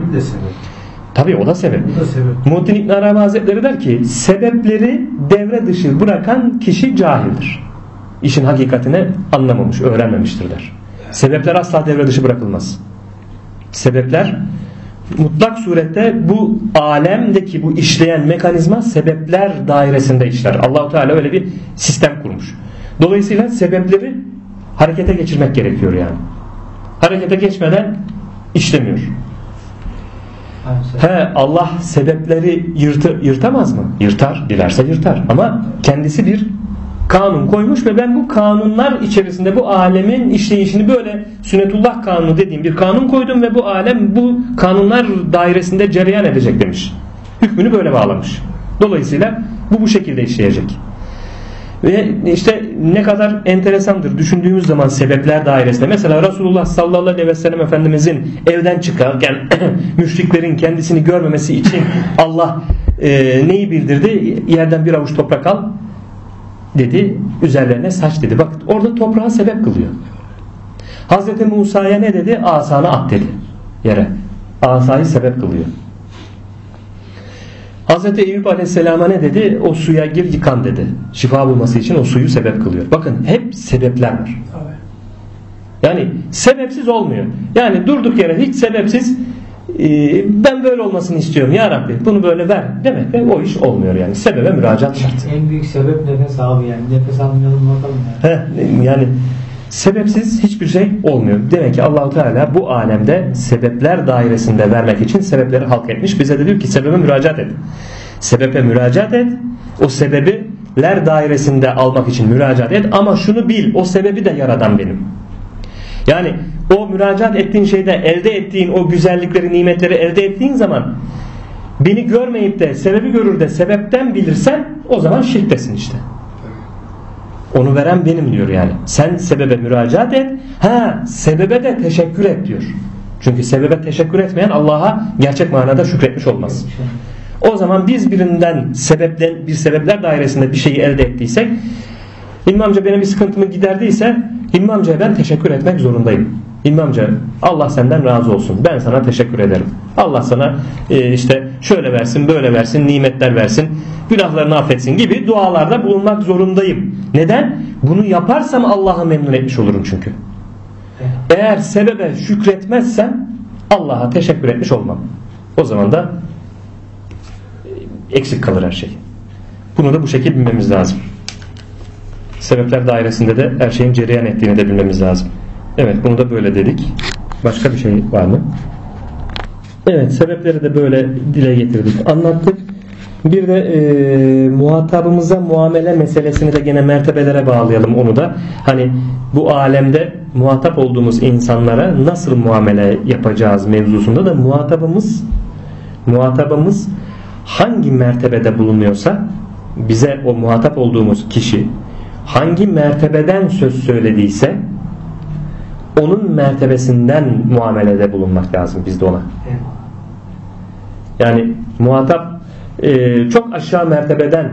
Tabii o da sebep. Sebep. Muhittin İbn Arabi Hazretleri der ki sebepleri devre dışı bırakan kişi cahildir. İşin hakikatini anlamamış, öğrenmemiştir der. Sebepler asla devre dışı bırakılmaz. Sebepler mutlak surette bu alemdeki bu işleyen mekanizma sebepler dairesinde işler. Allahu Teala öyle bir sistem kurmuş. Dolayısıyla sebepleri harekete geçirmek gerekiyor yani. Harekete geçmeden işlemiyor. He Allah sebepleri yırtı, yırtamaz mı? Yırtar, dilerse yırtar. Ama kendisi bir kanun koymuş ve ben bu kanunlar içerisinde bu alemin işleyişini böyle sünnetullah kanunu dediğim bir kanun koydum ve bu alem bu kanunlar dairesinde cereyan edecek demiş. Hükmünü böyle bağlamış. Dolayısıyla bu bu şekilde işleyecek. Ve işte ne kadar enteresandır düşündüğümüz zaman sebepler dairesinde. Mesela Resulullah sallallahu aleyhi ve sellem Efendimizin evden çıkarken <clears throat> müşriklerin kendisini görmemesi için <laughs> Allah e, neyi bildirdi? Yerden bir avuç toprak al dedi. Üzerlerine saç dedi. Bak orada toprağa sebep kılıyor. Hazreti Musa'ya ne dedi? Asanı at dedi yere. Asayı sebep kılıyor. Hazreti Eyüp Aleyhisselam'a ne dedi? O suya gir yıkan dedi. Şifa bulması için o suyu sebep kılıyor. Bakın hep sebepler var. Yani sebepsiz olmuyor. Yani durduk yere hiç sebepsiz e, ben böyle olmasını istiyorum ya Rabbi bunu böyle ver demek ve o iş olmuyor yani. Sebebe müracaat şart. En büyük sebep nefes abi yani. Nefes almayalım bakalım yani. Heh, yani sebepsiz hiçbir şey olmuyor. Demek ki Allahu Teala bu alemde sebepler dairesinde vermek için sebepleri halk etmiş. Bize de diyor ki sebebe müracaat et. Sebebe müracaat et. O sebebiler dairesinde almak için müracaat et ama şunu bil o sebebi de yaradan benim. Yani o müracaat ettiğin şeyde elde ettiğin o güzellikleri, nimetleri elde ettiğin zaman beni görmeyip de sebebi görür de sebepten bilirsen o zaman şirktesin işte. Onu veren benim diyor yani. Sen sebebe müracaat et. Ha sebebe de teşekkür et diyor. Çünkü sebebe teşekkür etmeyen Allah'a gerçek manada şükretmiş olmaz. O zaman biz birinden sebepten bir sebepler dairesinde bir şeyi elde ettiysek İlmi amca benim bir sıkıntımı giderdiyse İlmi amcaya ben teşekkür etmek zorundayım. İlmi Allah senden razı olsun. Ben sana teşekkür ederim. Allah sana e, işte şöyle versin böyle versin nimetler versin günahlarını affetsin gibi dualarda bulunmak zorundayım. Neden? Bunu yaparsam Allah'ı memnun etmiş olurum çünkü. Eğer sebebe şükretmezsem Allah'a teşekkür etmiş olmam. O zaman da e, eksik kalır her şey. Bunu da bu şekilde bilmemiz lazım. Sebepler dairesinde de her şeyin cereyan ettiğini de bilmemiz lazım. Evet bunu da böyle dedik. Başka bir şey var mı? Evet sebepleri de böyle dile getirdik. Anlattık. Bir de e, muhatabımıza muamele meselesini de gene mertebelere bağlayalım onu da. Hani bu alemde muhatap olduğumuz insanlara nasıl muamele yapacağız mevzusunda da muhatabımız muhatabımız hangi mertebede bulunuyorsa bize o muhatap olduğumuz kişi hangi mertebeden söz söylediyse onun mertebesinden muamelede bulunmak lazım bizde ona. Yani muhatap e, çok aşağı mertebeden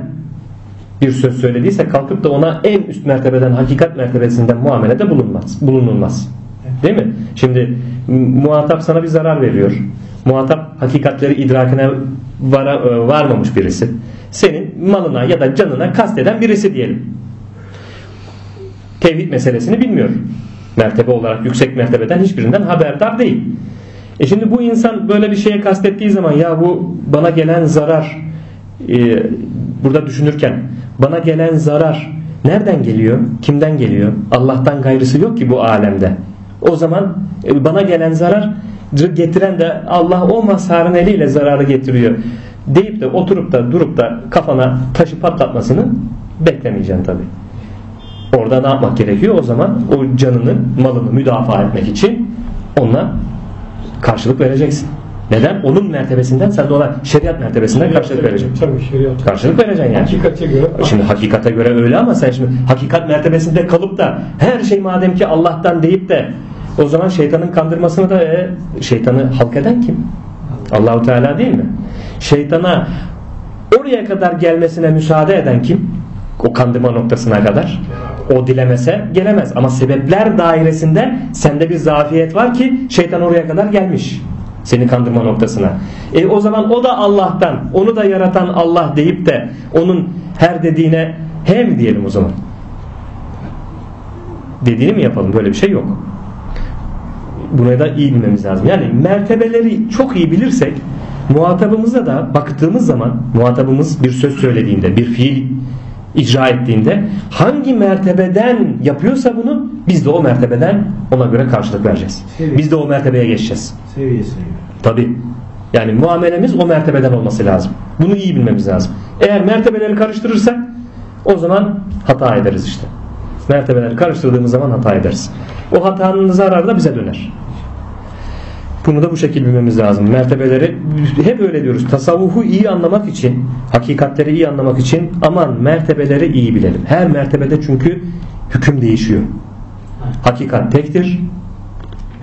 bir söz söylediyse kalkıp da ona en üst mertebeden hakikat mertebesinden muamelede bulunmaz, bulunulmaz. Değil mi? Şimdi muhatap sana bir zarar veriyor. Muhatap hakikatleri idrakine vara, e, varmamış birisi. Senin malına ya da canına kasteden birisi diyelim. Tevhid meselesini bilmiyor. Mertebe olarak yüksek mertebeden hiçbirinden haberdar değil. E şimdi bu insan böyle bir şeye kastettiği zaman ya bu bana gelen zarar e, burada düşünürken bana gelen zarar nereden geliyor? Kimden geliyor? Allah'tan gayrısı yok ki bu alemde. O zaman e, bana gelen zarar getiren de Allah o mazharın eliyle zararı getiriyor deyip de oturup da durup da kafana taşı patlatmasını beklemeyeceksin tabi. Orada ne yapmak gerekiyor? O zaman o canını, malını müdafaa etmek için Onunla karşılık vereceksin. Neden? Onun mertebesinden sen de ona şeriat mertebesinden karşılık vereceksin. Tabii şeriat. Karşılık vereceksin yani. Hakikate göre. Şimdi hakikate göre öyle ama sen şimdi hakikat mertebesinde kalıp da her şey madem ki Allah'tan deyip de o zaman şeytanın kandırmasını da e, şeytanı halk eden kim? Allahu Teala değil mi? Şeytana oraya kadar gelmesine müsaade eden kim? O kandırma noktasına kadar. O dilemese gelemez ama sebepler dairesinde sende bir zafiyet var ki şeytan oraya kadar gelmiş. Seni kandırma noktasına. E o zaman o da Allah'tan, onu da yaratan Allah deyip de onun her dediğine he mi diyelim o zaman? Dediğini mi yapalım? Böyle bir şey yok. Buna da iyi bilmemiz lazım. Yani mertebeleri çok iyi bilirsek muhatabımıza da baktığımız zaman muhatabımız bir söz söylediğinde, bir fiil icra ettiğinde hangi mertebeden yapıyorsa bunu biz de o mertebeden ona göre karşılık vereceğiz. Seviye. Biz de o mertebeye geçeceğiz. Seviye seviye. Tabi. Yani muamelemiz o mertebeden olması lazım. Bunu iyi bilmemiz lazım. Eğer mertebeleri karıştırırsak o zaman hata ederiz işte. Mertebeleri karıştırdığımız zaman hata ederiz. O hatanın zararı da bize döner. Bunu da bu şekilde bilmemiz lazım. Mertebeleri hep öyle diyoruz. Tasavvufu iyi anlamak için, hakikatleri iyi anlamak için aman mertebeleri iyi bilelim. Her mertebede çünkü hüküm değişiyor. Hakikat tektir.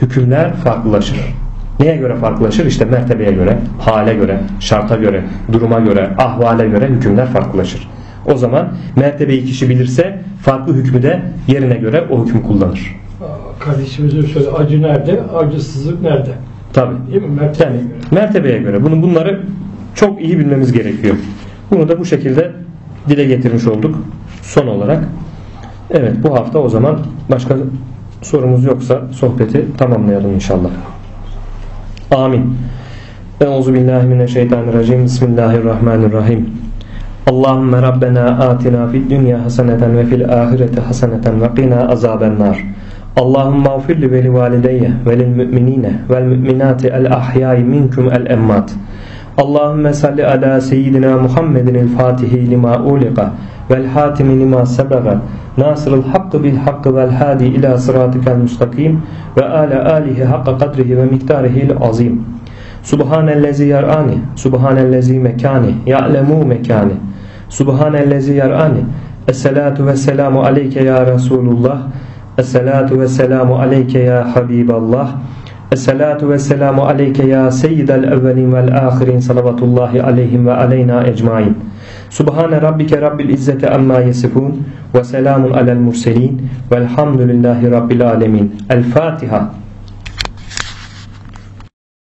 Hükümler farklılaşır. Neye göre farklılaşır? İşte mertebeye göre, hale göre, şarta göre, duruma göre, ahvale göre hükümler farklılaşır. O zaman mertebeyi kişi bilirse farklı hükmü de yerine göre o hüküm kullanır. Kardeşimizin söyledi acı nerede, acısızlık nerede? Tabi. Değil mi? Mertebeye Yani göre. mertebeye göre. Bunu bunları çok iyi bilmemiz gerekiyor. Bunu da bu şekilde dile getirmiş olduk. Son olarak. Evet bu hafta o zaman başka sorumuz yoksa sohbeti tamamlayalım inşallah. Amin. Euzu billahi mineşşeytanirracim. Bismillahirrahmanirrahim. Allahümme Rabbena atina fid dünya haseneten ve fil ahireti haseneten ve qina azabennar. Allahümme ufirli ve li valideyye ve lil müminine vel müminati el ahyai minkum el emmat. Allahümme salli ala seyyidina Muhammedin el fatihi lima uliqa vel hatimi lima sebaga nasırıl hakkı bil hakkı vel hadi ila sıratikel mustakim ve ala alihi hakka kadrihi ve miktarihil azim. Subhanellezi yar'ani, subhanellezi mekani, ya'lemu. Esselatu ve selamu aleyke ya Resulullah. Esselatu ve selamu aleyke ya Habiballah. Esselatu ve selamu aleyke ya seyyidel evvelin vel ahirin salavatullahi aleyhim ve aleyna ecmain. Subhane rabbike rabbil izzeti amma yesifun ve selamun alel murselin velhamdülillahi rabbil alemin. El Fatiha.